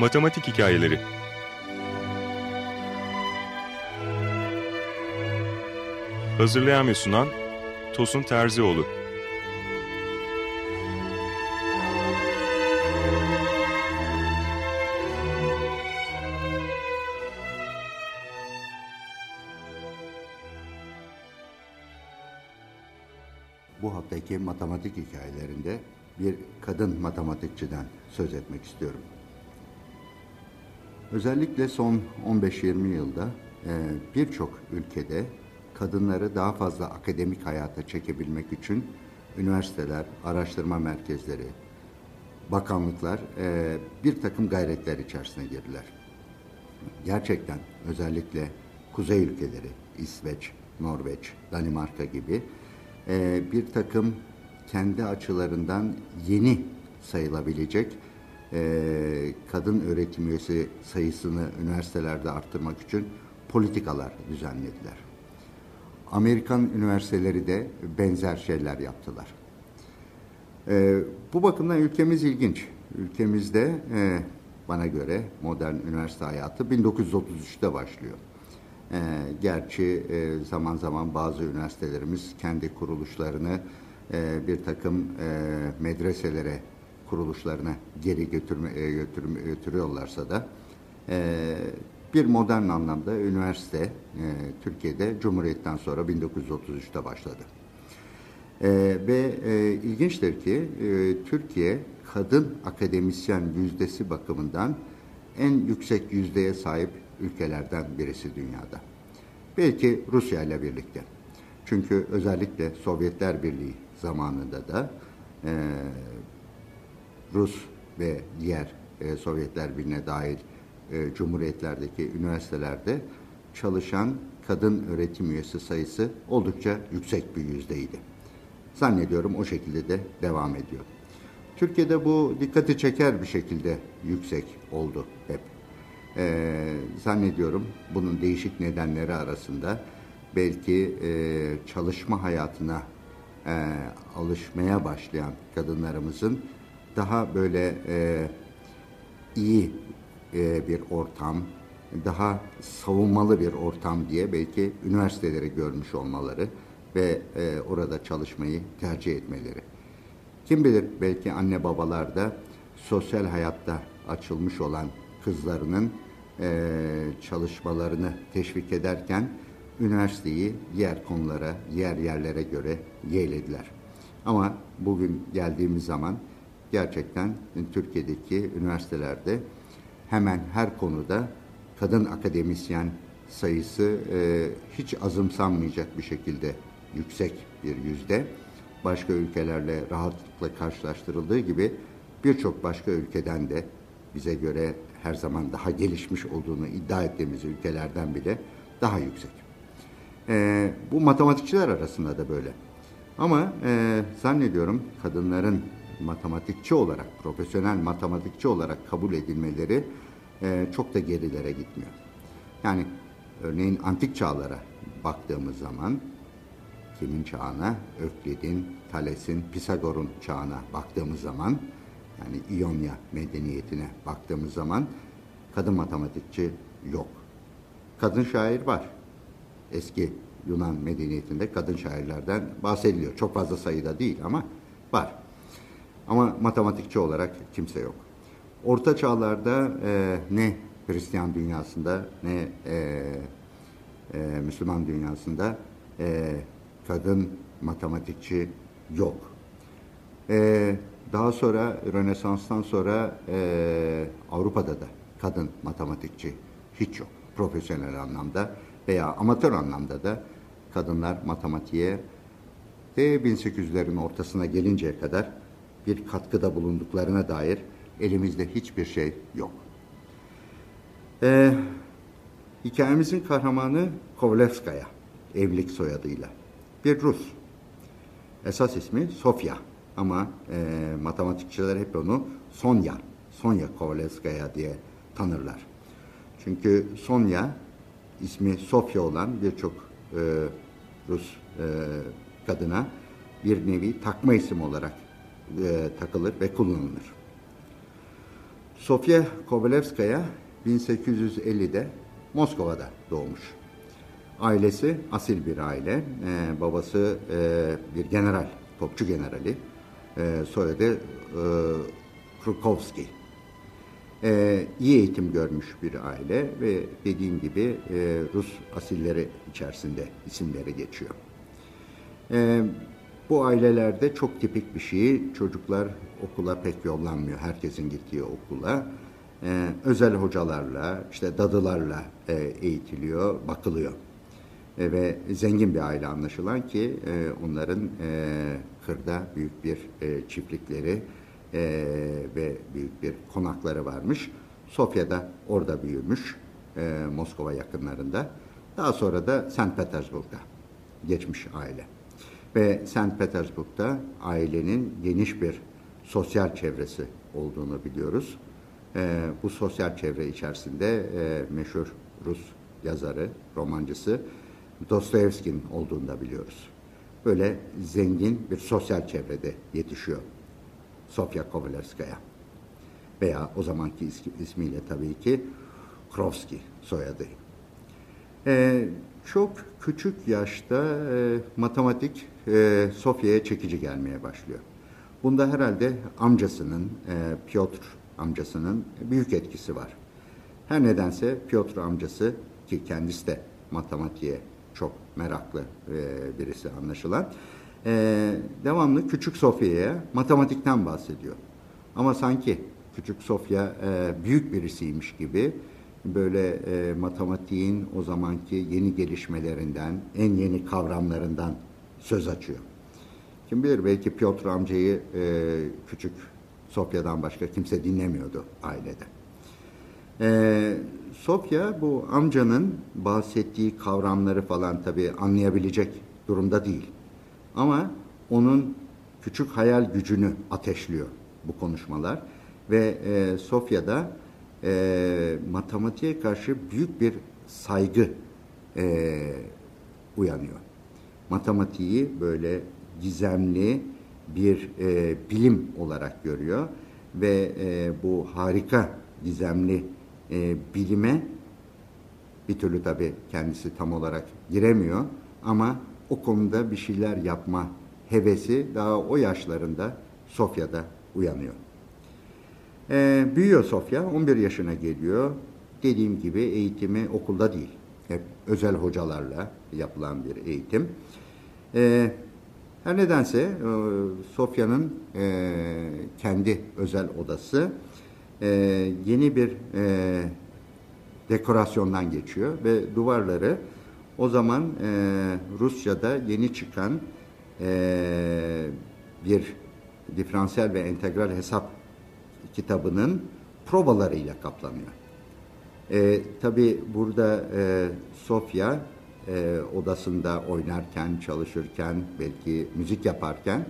Matematik Hikayeleri Hazırlayan ve sunan Tosun Terzioğlu Bu haftaki matematik hikayelerinde bir kadın matematikçiden söz etmek istiyorum. Özellikle son 15-20 yılda e, birçok ülkede kadınları daha fazla akademik hayata çekebilmek için üniversiteler, araştırma merkezleri, bakanlıklar e, bir takım gayretler içerisine girdiler. Gerçekten özellikle kuzey ülkeleri, İsveç, Norveç, Danimarka gibi e, bir takım kendi açılarından yeni sayılabilecek kadın öğretim üyesi sayısını üniversitelerde arttırmak için politikalar düzenlediler. Amerikan üniversiteleri de benzer şeyler yaptılar. E, bu bakımdan ülkemiz ilginç. Ülkemizde e, bana göre modern üniversite hayatı 1933'te başlıyor. E, gerçi e, zaman zaman bazı üniversitelerimiz kendi kuruluşlarını e, bir takım e, medreselere, kuruluşlarına geri götürme, e, götürme, götürüyorlarsa da e, bir modern anlamda üniversite e, Türkiye'de Cumhuriyet'ten sonra 1933'te başladı. E, ve e, ilginçtir ki e, Türkiye kadın akademisyen yüzdesi bakımından en yüksek yüzdeye sahip ülkelerden birisi dünyada. Belki Rusya ile birlikte. Çünkü özellikle Sovyetler Birliği zamanında da e, Rus ve diğer e, Sovyetler Birliği'ne dahil e, cumhuriyetlerdeki üniversitelerde çalışan kadın öğretim üyesi sayısı oldukça yüksek bir yüzdeydi. Zannediyorum o şekilde de devam ediyor. Türkiye'de bu dikkati çeker bir şekilde yüksek oldu hep. Ee, zannediyorum bunun değişik nedenleri arasında belki e, çalışma hayatına e, alışmaya başlayan kadınlarımızın daha böyle e, iyi e, bir ortam, daha savunmalı bir ortam diye belki üniversiteleri görmüş olmaları ve e, orada çalışmayı tercih etmeleri. Kim bilir belki anne babalar da sosyal hayatta açılmış olan kızlarının e, çalışmalarını teşvik ederken üniversiteyi diğer konulara, diğer yerlere göre yeğlediler. Ama bugün geldiğimiz zaman gerçekten Türkiye'deki üniversitelerde hemen her konuda kadın akademisyen sayısı e, hiç azımsanmayacak bir şekilde yüksek bir yüzde. Başka ülkelerle rahatlıkla karşılaştırıldığı gibi birçok başka ülkeden de bize göre her zaman daha gelişmiş olduğunu iddia ettiğimiz ülkelerden bile daha yüksek. E, bu matematikçiler arasında da böyle. Ama e, zannediyorum kadınların matematikçi olarak, profesyonel matematikçi olarak kabul edilmeleri e, çok da gerilere gitmiyor. Yani örneğin antik çağlara baktığımız zaman kimin çağına? Öklid'in, Thales'in, Pisagor'un çağına baktığımız zaman yani İonya medeniyetine baktığımız zaman kadın matematikçi yok. Kadın şair var. Eski Yunan medeniyetinde kadın şairlerden bahsediliyor. Çok fazla sayıda değil ama var. Ama matematikçi olarak kimse yok. Orta çağlarda e, ne Hristiyan dünyasında ne e, e, Müslüman dünyasında e, kadın matematikçi yok. E, daha sonra Rönesans'tan sonra e, Avrupa'da da kadın matematikçi hiç yok. Profesyonel anlamda veya amatör anlamda da kadınlar matematiğe de 1800'lerin ortasına gelinceye kadar bir katkıda bulunduklarına dair elimizde hiçbir şey yok. Ee, hikayemizin kahramanı Kovlevskaya, evlilik soyadıyla. Bir Rus. Esas ismi Sofya ama e, matematikçiler hep onu Sonya, Sonya Kovlevskaya diye tanırlar. Çünkü Sonya ismi Sofya olan birçok e, Rus e, kadına bir nevi takma isim olarak e, takılır ve kullanılır. Sofya Kovalevskaya 1850'de Moskova'da doğmuş. Ailesi asil bir aile. Ee, babası e, bir general, topçu generali. Ee, soyadı e, Krukovski. Ee, iyi eğitim görmüş bir aile ve dediğim gibi e, Rus asilleri içerisinde isimleri geçiyor. Ee, bu ailelerde çok tipik bir şey. Çocuklar okula pek yollanmıyor. Herkesin gittiği okula. Ee, özel hocalarla, işte dadılarla e, eğitiliyor, bakılıyor. E, ve zengin bir aile anlaşılan ki e, onların e, kırda büyük bir e, çiftlikleri e, ve büyük bir konakları varmış. Sofya'da orada büyümüş, e, Moskova yakınlarında. Daha sonra da St. Petersburg'da geçmiş aile. Ve St. Petersburg'da ailenin geniş bir sosyal çevresi olduğunu biliyoruz. E, bu sosyal çevre içerisinde e, meşhur Rus yazarı, romancısı Dostoyevski'nin olduğunu da biliyoruz. Böyle zengin bir sosyal çevrede yetişiyor Sofya Kovalevskaya. Veya o zamanki ismiyle tabii ki Krovski soyadı. Ee, çok küçük yaşta e, matematik e, Sofya'ya çekici gelmeye başlıyor. Bunda herhalde amcasının, e, Piotr amcasının büyük etkisi var. Her nedense Piotr amcası ki kendisi de matematiğe çok meraklı e, birisi anlaşılan. E, devamlı Küçük Sofya'ya matematikten bahsediyor. Ama sanki Küçük Sofya e, büyük birisiymiş gibi böyle e, matematiğin o zamanki yeni gelişmelerinden, en yeni kavramlarından söz açıyor. Kim bilir belki Piotr amcayı e, küçük Sofya'dan başka kimse dinlemiyordu ailede. E, Sofya bu amcanın bahsettiği kavramları falan tabii anlayabilecek durumda değil. Ama onun küçük hayal gücünü ateşliyor bu konuşmalar. Ve e, Sofya'da e, matematiğe karşı büyük bir saygı e, uyanıyor. Matematiği böyle gizemli bir e, bilim olarak görüyor ve e, bu harika gizemli e, bilime bir türlü tabi kendisi tam olarak giremiyor ama o konuda bir şeyler yapma hevesi daha o yaşlarında Sofya'da uyanıyor. E, büyüyor Sofya, 11 yaşına geliyor. Dediğim gibi eğitimi okulda değil, hep özel hocalarla yapılan bir eğitim. E, her nedense e, Sofya'nın e, kendi özel odası e, yeni bir e, dekorasyondan geçiyor ve duvarları o zaman e, Rusça'da yeni çıkan e, bir diferansiyel ve entegral hesap kitabının provalarıyla kaplanıyor. E, Tabi burada e, Sofya e, odasında oynarken, çalışırken, belki müzik yaparken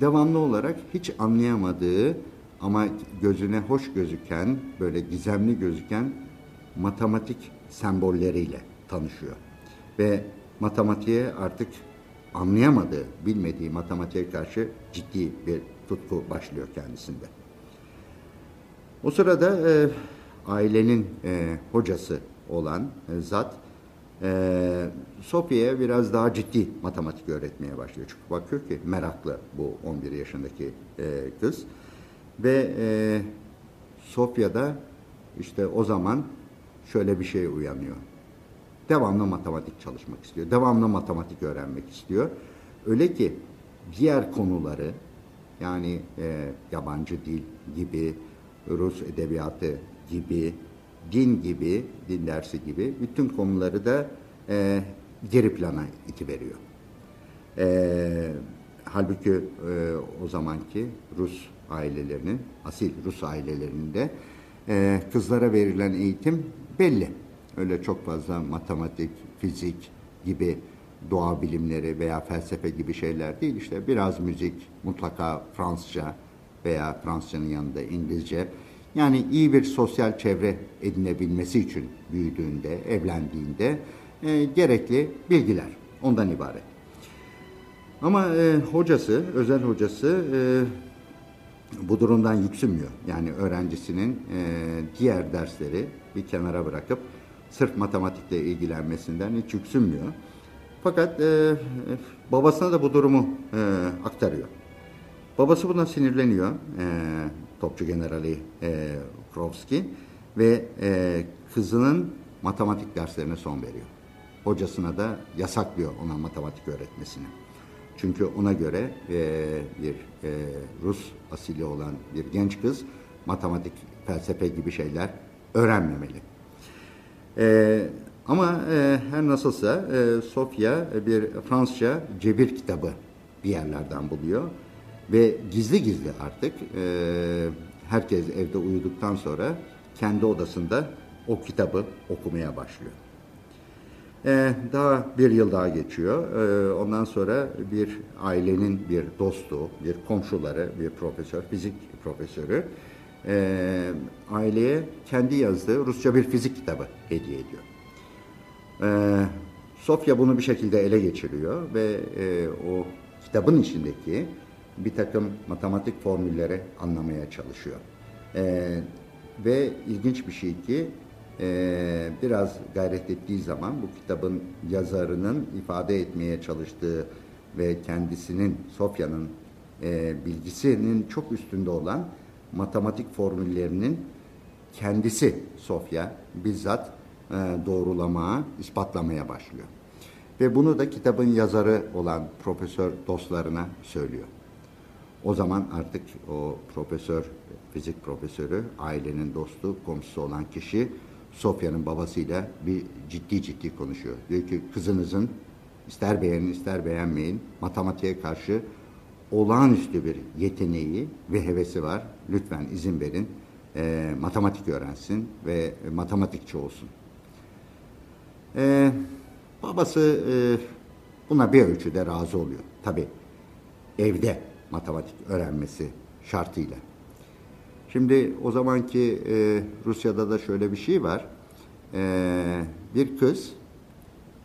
devamlı olarak hiç anlayamadığı ama gözüne hoş gözüken, böyle gizemli gözüken matematik sembolleriyle tanışıyor. Ve matematiğe artık anlayamadığı, bilmediği matematiğe karşı ciddi bir tutku başlıyor kendisinde. O sırada e, ailenin e, hocası olan e, zat e, Sofya'ya biraz daha ciddi matematik öğretmeye başlıyor. Çünkü bakıyor ki meraklı bu 11 yaşındaki e, kız. Ve e, Sofya'da işte o zaman şöyle bir şey uyanıyor. Devamlı matematik çalışmak istiyor. Devamlı matematik öğrenmek istiyor. Öyle ki diğer konuları yani e, yabancı dil gibi, Rus edebiyatı gibi, din gibi, din dersi gibi bütün konuları da e, geri plana itiveriyor. E, halbuki e, o zamanki Rus ailelerinin, asil Rus ailelerinde e, kızlara verilen eğitim belli. Öyle çok fazla matematik, fizik gibi doğa bilimleri veya felsefe gibi şeyler değil. İşte biraz müzik, mutlaka Fransızca veya Fransızcanın yanında İngilizce. Yani iyi bir sosyal çevre edinebilmesi için büyüdüğünde, evlendiğinde e, gerekli bilgiler ondan ibaret. Ama e, hocası, özel hocası e, bu durumdan yüksünmüyor. Yani öğrencisinin e, diğer dersleri bir kenara bırakıp sırf matematikle ilgilenmesinden hiç yüksünmüyor. Fakat e, babasına da bu durumu e, aktarıyor. Babası buna sinirleniyor. E, topçu generali e, Krovski ve e, kızının matematik derslerine son veriyor. Hocasına da yasaklıyor ona matematik öğretmesini. Çünkü ona göre e, bir e, Rus asili olan bir genç kız matematik, felsefe gibi şeyler öğrenmemeli. E, ama e, her nasılsa e, Sofya bir Fransızca cebir kitabı bir yerlerden buluyor. Ve gizli gizli artık e, herkes evde uyuduktan sonra kendi odasında o kitabı okumaya başlıyor. Ee, daha bir yıl daha geçiyor. Ee, ondan sonra bir ailenin bir dostu, bir komşuları, bir profesör, fizik profesörü e, aileye kendi yazdığı Rusça bir fizik kitabı hediye ediyor. Ee, Sofya bunu bir şekilde ele geçiriyor ve e, o kitabın içindeki bir takım matematik formülleri anlamaya çalışıyor. Ee, ve ilginç bir şey ki e, biraz gayret ettiği zaman bu kitabın yazarının ifade etmeye çalıştığı ve kendisinin Sofya'nın e, bilgisinin çok üstünde olan matematik formüllerinin kendisi Sofya bizzat e, doğrulamaya, ispatlamaya başlıyor. Ve bunu da kitabın yazarı olan profesör dostlarına söylüyor. O zaman artık o profesör, fizik profesörü, ailenin dostu, komşusu olan kişi Sofya'nın babasıyla bir ciddi ciddi konuşuyor. Diyor ki kızınızın ister beğenin ister beğenmeyin matematiğe karşı olağanüstü bir yeteneği ve hevesi var. Lütfen izin verin e, matematik öğrensin ve matematikçi olsun. E, babası e, buna bir ölçüde razı oluyor. Tabi evde matematik öğrenmesi şartıyla. Şimdi o zamanki e, Rusya'da da şöyle bir şey var. E, bir kız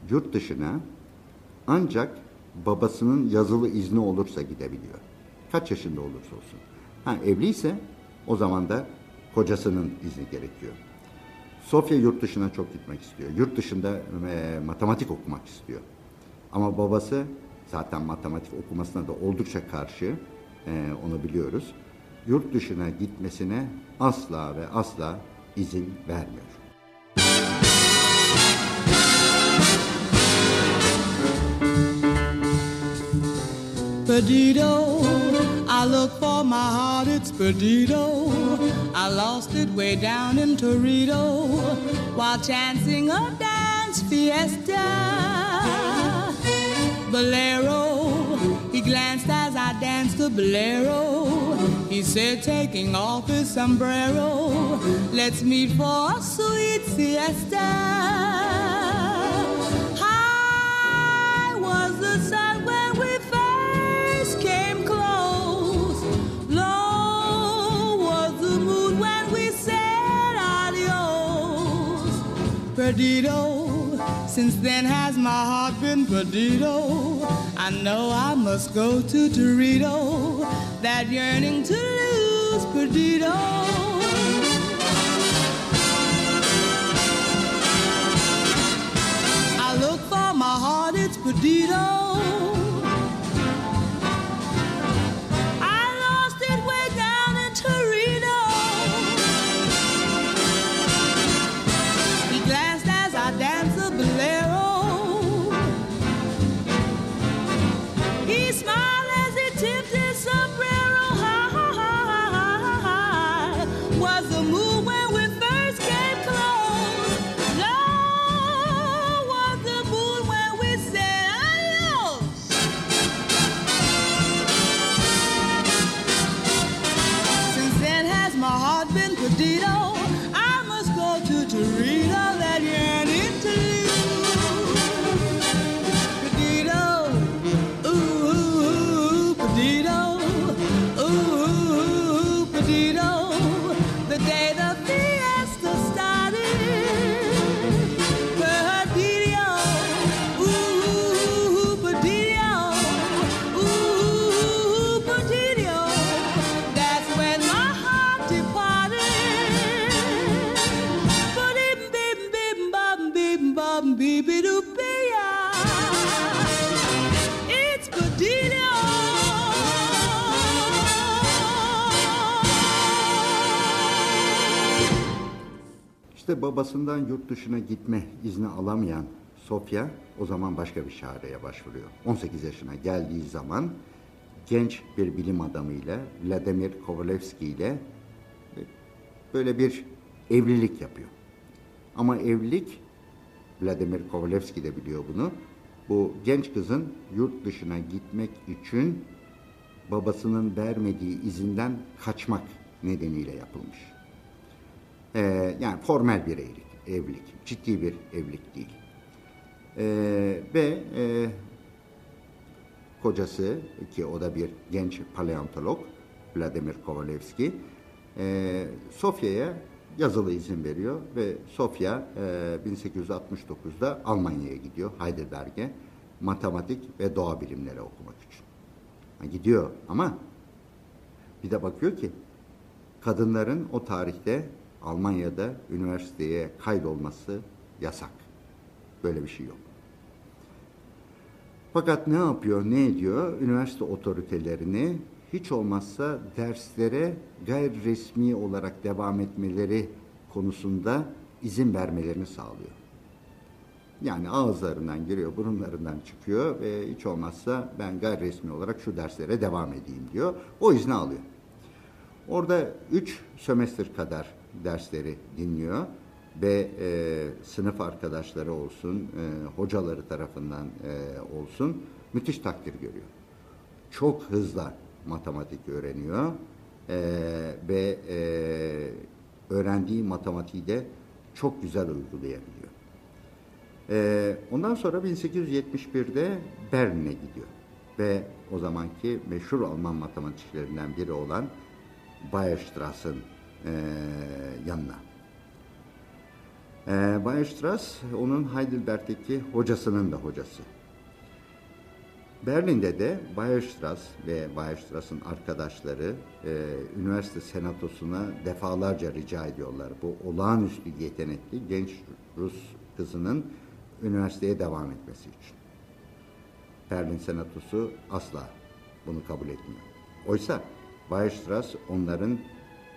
yurt dışına ancak babasının yazılı izni olursa gidebiliyor. Kaç yaşında olursa olsun. Ha, evliyse o zaman da kocasının izni gerekiyor. Sofya yurt dışına çok gitmek istiyor. Yurt dışında e, matematik okumak istiyor. Ama babası zaten matematik okumasına da oldukça karşı, e, onu biliyoruz yurt dışına gitmesine asla ve asla izin vermiyor. Perdido, I look for my heart, it's perdido. I lost it way down in Torito while chancing a dance fiesta. Bolero, he glanced as I danced the bolero. He said, taking off his sombrero, let's meet for a sweet siesta. High was the sun when we first came close. Low was the moon when we said adios. Perdido, since then has my heart been perdido. I know I must go to Torito that yearning to lose Perdido. I look for my heart, it's Perdido. Babasından yurt dışına gitme izni alamayan Sofya o zaman başka bir çareye başvuruyor. 18 yaşına geldiği zaman genç bir bilim adamıyla Vladimir Kovalevski ile e, böyle bir evlilik yapıyor. Ama evlilik Vladimir Kovalevski de biliyor bunu. Bu genç kızın yurt dışına gitmek için babasının vermediği izinden kaçmak nedeniyle yapılmış. Ee, yani formel bir evlilik, evlilik, ciddi bir evlilik değil. Ee, ve e, kocası ki o da bir genç paleontolog Vladimir Kovalevski e, Sofya'ya yazılı izin veriyor ve Sofya e, 1869'da Almanya'ya gidiyor Heidelberg'e matematik ve doğa bilimleri okumak için. Ha, gidiyor ama bir de bakıyor ki kadınların o tarihte Almanya'da üniversiteye kaydolması yasak. Böyle bir şey yok. Fakat ne yapıyor, ne ediyor? Üniversite otoritelerini hiç olmazsa derslere gayri resmi olarak devam etmeleri konusunda izin vermelerini sağlıyor. Yani ağızlarından giriyor, burunlarından çıkıyor ve hiç olmazsa ben gayri resmi olarak şu derslere devam edeyim diyor. O izni alıyor. Orada üç sömestr kadar dersleri dinliyor ve e, sınıf arkadaşları olsun, e, hocaları tarafından e, olsun müthiş takdir görüyor. Çok hızlı matematik öğreniyor e, ve e, öğrendiği matematiği de çok güzel uygulayabiliyor. E, ondan sonra 1871'de Berlin'e gidiyor ve o zamanki meşhur Alman matematikçilerinden biri olan Weierstrass'ın e, yanına. E, Weierstrass onun Heidelberg'deki hocasının da hocası. Berlin'de de Weierstrass ve Weierstrass'ın arkadaşları e, üniversite senatosuna defalarca rica ediyorlar. Bu olağanüstü yetenekli genç Rus kızının üniversiteye devam etmesi için. Berlin senatosu asla bunu kabul etmiyor. Oysa Weierstrass onların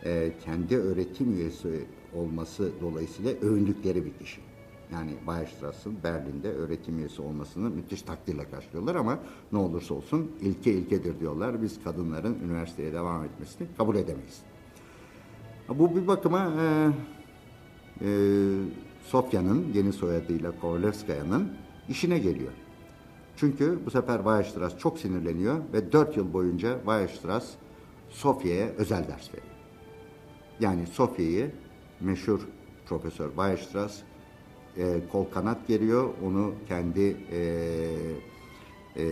e, kendi öğretim üyesi olması dolayısıyla övündükleri bir kişi. Yani Weierstrass'ın Berlin'de öğretim üyesi olmasını müthiş takdirle karşılıyorlar ama ne olursa olsun ilke ilkedir diyorlar. Biz kadınların üniversiteye devam etmesini kabul edemeyiz. Bu bir bakıma e, e, Sofya'nın yeni soyadıyla Kovalevskaya'nın işine geliyor. Çünkü bu sefer Weierstrass çok sinirleniyor ve dört yıl boyunca Weierstrass Sofya'ya özel ders veriyor. Yani Sofya'yı meşhur Profesör Weierstrass e, kol kanat geriyor. Onu kendi e, e,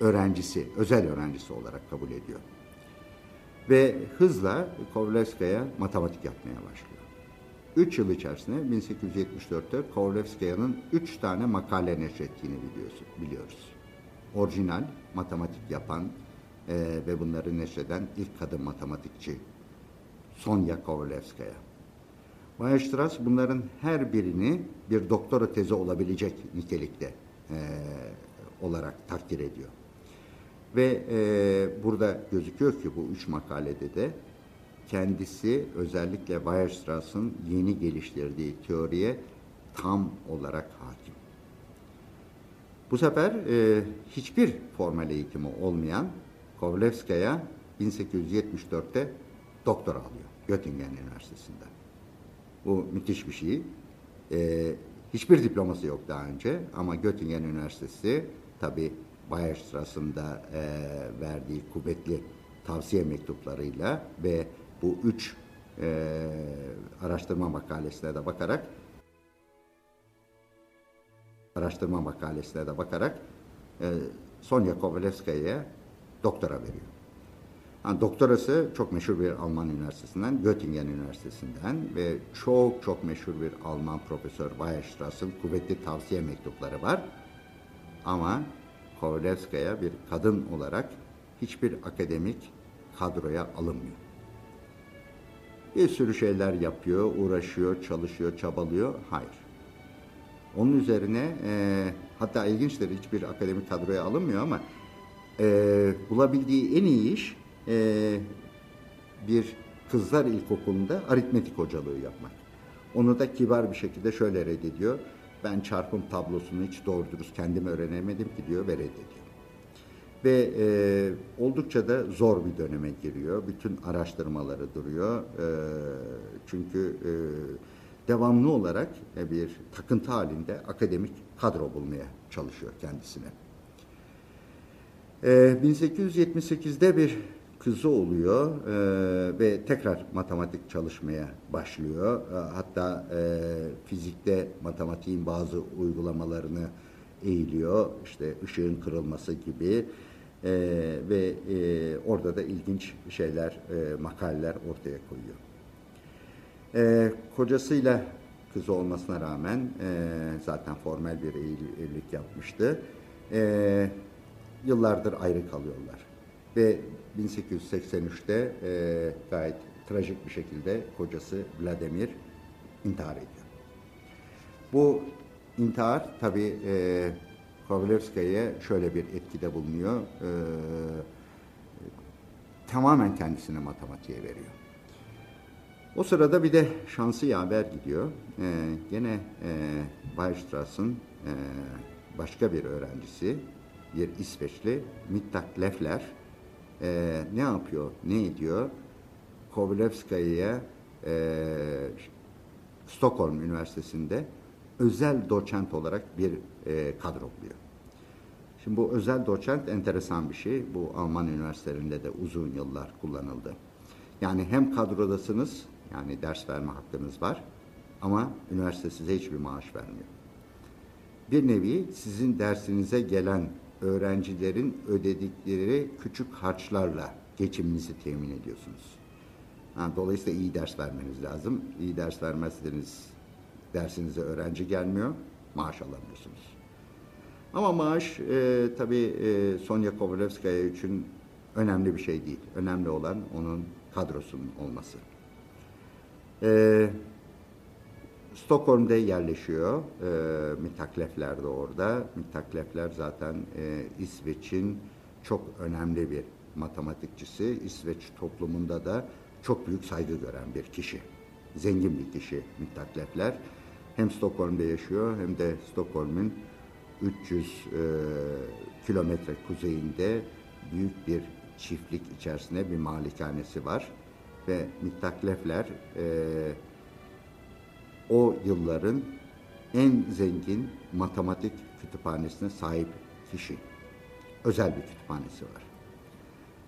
öğrencisi, özel öğrencisi olarak kabul ediyor. Ve hızla Kovalevskaya matematik yapmaya başlıyor. Üç yıl içerisinde 1874'te Kovalevskaya'nın üç tane makale neşrettiğini biliyoruz. Orijinal matematik yapan e, ve bunları neşreden ilk kadın matematikçi Sonya Kovalevskaya. Weierstrass bunların her birini bir doktora tezi olabilecek nitelikte e, olarak takdir ediyor. Ve e, burada gözüküyor ki bu üç makalede de kendisi özellikle Weierstrass'ın yeni geliştirdiği teoriye tam olarak hakim. Bu sefer e, hiçbir formal eğitimi olmayan Kovalevskaya 1874'te doktora alıyor Göttingen Üniversitesi'nden. Bu müthiş bir şey. E, hiçbir diploması yok daha önce ama Göttingen Üniversitesi tabi Bayerstrass'ın da e, verdiği kuvvetli tavsiye mektuplarıyla ve bu üç e, araştırma makalesine de bakarak araştırma makalesine de bakarak e, Sonya Kovalevskaya'ya doktora veriyor. Yani doktorası çok meşhur bir Alman üniversitesinden, Göttingen Üniversitesi'nden ve çok çok meşhur bir Alman profesör Weierstrass'ın kuvvetli tavsiye mektupları var. Ama Kovalevskaya bir kadın olarak hiçbir akademik kadroya alınmıyor. Bir sürü şeyler yapıyor, uğraşıyor, çalışıyor, çabalıyor. Hayır. Onun üzerine e, hatta ilginçtir hiçbir akademik kadroya alınmıyor ama e, bulabildiği en iyi iş e, bir kızlar ilkokulunda aritmetik hocalığı yapmak. Onu da kibar bir şekilde şöyle reddediyor. Ben çarpım tablosunu hiç doğru dürüst kendim öğrenemedim ki diyor ve reddediyor. Ve e, oldukça da zor bir döneme giriyor. Bütün araştırmaları duruyor. E, çünkü e, devamlı olarak e, bir takıntı halinde akademik kadro bulmaya çalışıyor kendisine. E, 1878'de bir kızı oluyor e, ve tekrar matematik çalışmaya başlıyor. E, hatta e, fizikte matematiğin bazı uygulamalarını eğiliyor. İşte ışığın kırılması gibi e, ve e, orada da ilginç şeyler, e, makaleler ortaya koyuyor. E, kocasıyla kızı olmasına rağmen e, zaten formel bir evlilik yapmıştı. E, yıllardır ayrı kalıyorlar. Ve 1883'te e, gayet trajik bir şekilde kocası Vladimir intihar ediyor. Bu intihar tabi e, Kovalevskaya şöyle bir etkide bulunuyor. E, tamamen kendisini matematiğe veriyor. O sırada bir de şansı yaver gidiyor. E, gene e, Weierstrass'ın e, başka bir öğrencisi, bir İsveçli Mittak Leffler e, ne yapıyor, ne ediyor? Kovalevskaya'ya e, Stockholm Üniversitesi'nde özel doçent olarak bir e, kadro buluyor. Şimdi bu özel doçent enteresan bir şey. Bu Alman üniversitelerinde de uzun yıllar kullanıldı. Yani hem kadrodasınız, yani ders verme hakkınız var ama üniversite size hiçbir maaş vermiyor. Bir nevi sizin dersinize gelen öğrencilerin ödedikleri küçük harçlarla geçiminizi temin ediyorsunuz. Ha, dolayısıyla iyi ders vermeniz lazım. İyi ders vermezseniz dersinize öğrenci gelmiyor, maaş alamıyorsunuz. Ama maaş e, tabii e, Sonya Kovalevskaya için önemli bir şey değil. Önemli olan onun kadrosunun olması. E, Stockholm'da yerleşiyor. E, Mittaklefler de orada. Mittaklefler zaten e, İsveç'in çok önemli bir matematikçisi. İsveç toplumunda da çok büyük saygı gören bir kişi. Zengin bir kişi Mittaklefler. Hem Stockholm'da yaşıyor hem de Stockholm'un 300 e, kilometre kuzeyinde büyük bir çiftlik içerisinde bir malikanesi var. Ve Mittaklefler e, o yılların en zengin matematik kütüphanesine sahip kişi. Özel bir kütüphanesi var.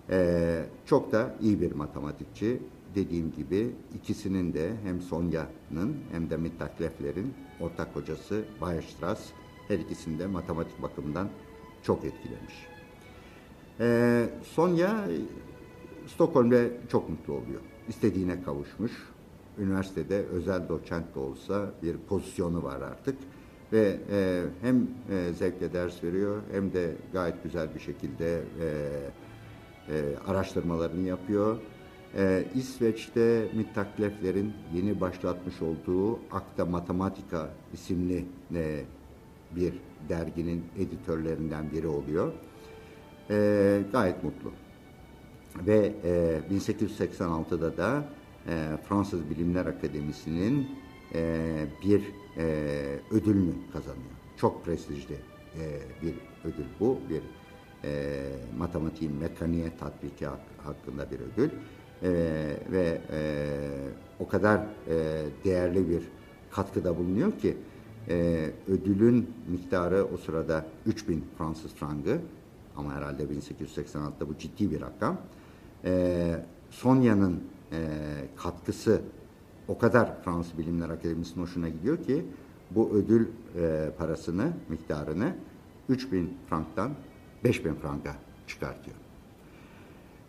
Ee, çok da iyi bir matematikçi. Dediğim gibi ikisinin de hem Sonya'nın hem de Mittaklefler'in ortak hocası Weierstrass her ikisinde matematik bakımından çok etkilemiş. Ee, Sonya Stockholm'da çok mutlu oluyor. İstediğine kavuşmuş üniversitede özel doçent de olsa bir pozisyonu var artık ve e, hem e, zevkle ders veriyor hem de gayet güzel bir şekilde e, e, araştırmalarını yapıyor. E, İsveç'te Mittaklefler'in yeni başlatmış olduğu Akta Matematika isimli e, bir derginin editörlerinden biri oluyor. E, gayet mutlu. Ve e, 1886'da da e, Fransız Bilimler Akademisi'nin e, bir e, ödülünü kazanıyor. Çok prestijli bir ödül bu. Bir e, matematiğin mekaniğe tatbiki hak, hakkında bir ödül. Ve o kadar değerli bir katkıda bulunuyor ki ödülün miktarı o sırada 3000 Fransız frangı ama herhalde 1886'da bu ciddi bir rakam. Sonya'nın e, katkısı o kadar Fransız Bilimler Akademisi'nin hoşuna gidiyor ki bu ödül e, parasını, miktarını 3000 franktan 5000 franka çıkartıyor.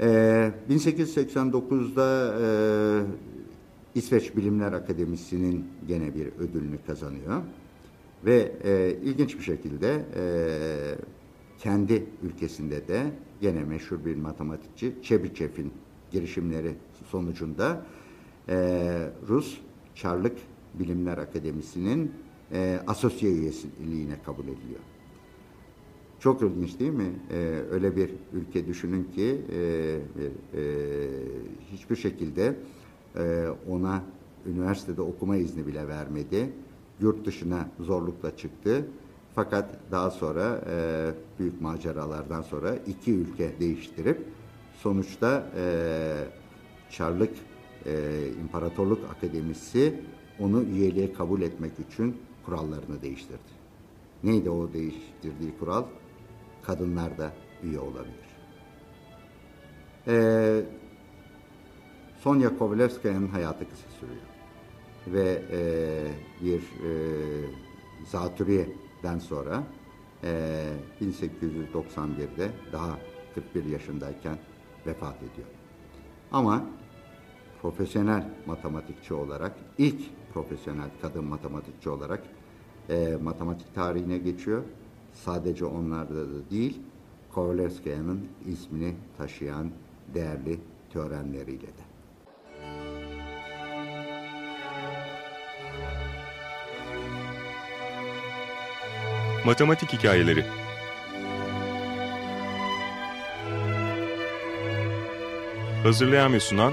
E, 1889'da e, İsveç Bilimler Akademisi'nin gene bir ödülünü kazanıyor. Ve e, ilginç bir şekilde e, kendi ülkesinde de gene meşhur bir matematikçi Çebiçev'in girişimleri sonucunda e, Rus Çarlık Bilimler Akademisi'nin e, asosiye üyeliğine kabul ediliyor. Çok ilginç değil mi? Ee, öyle bir ülke düşünün ki e, e, hiçbir şekilde e, ona üniversitede okuma izni bile vermedi. Yurt dışına zorlukla çıktı. Fakat daha sonra e, büyük maceralardan sonra iki ülke değiştirip sonuçta e, Çarlık e, İmparatorluk Akademisi onu üyeliğe kabul etmek için kurallarını değiştirdi. Neydi o değiştirdiği kural? Kadınlar da üye olabilir. Ee, Sonya Kovalevskaya'nın hayatı kısa sürüyor. Ve e, bir e, zatürriyeden sonra e, 1891'de daha 41 yaşındayken vefat ediyor. Ama profesyonel matematikçi olarak, ilk profesyonel kadın matematikçi olarak e, matematik tarihine geçiyor. Sadece onlarda da değil, Kovalevskaya'nın ismini taşıyan değerli teoremleriyle de. Matematik Hikayeleri Hazırlayan ve sunan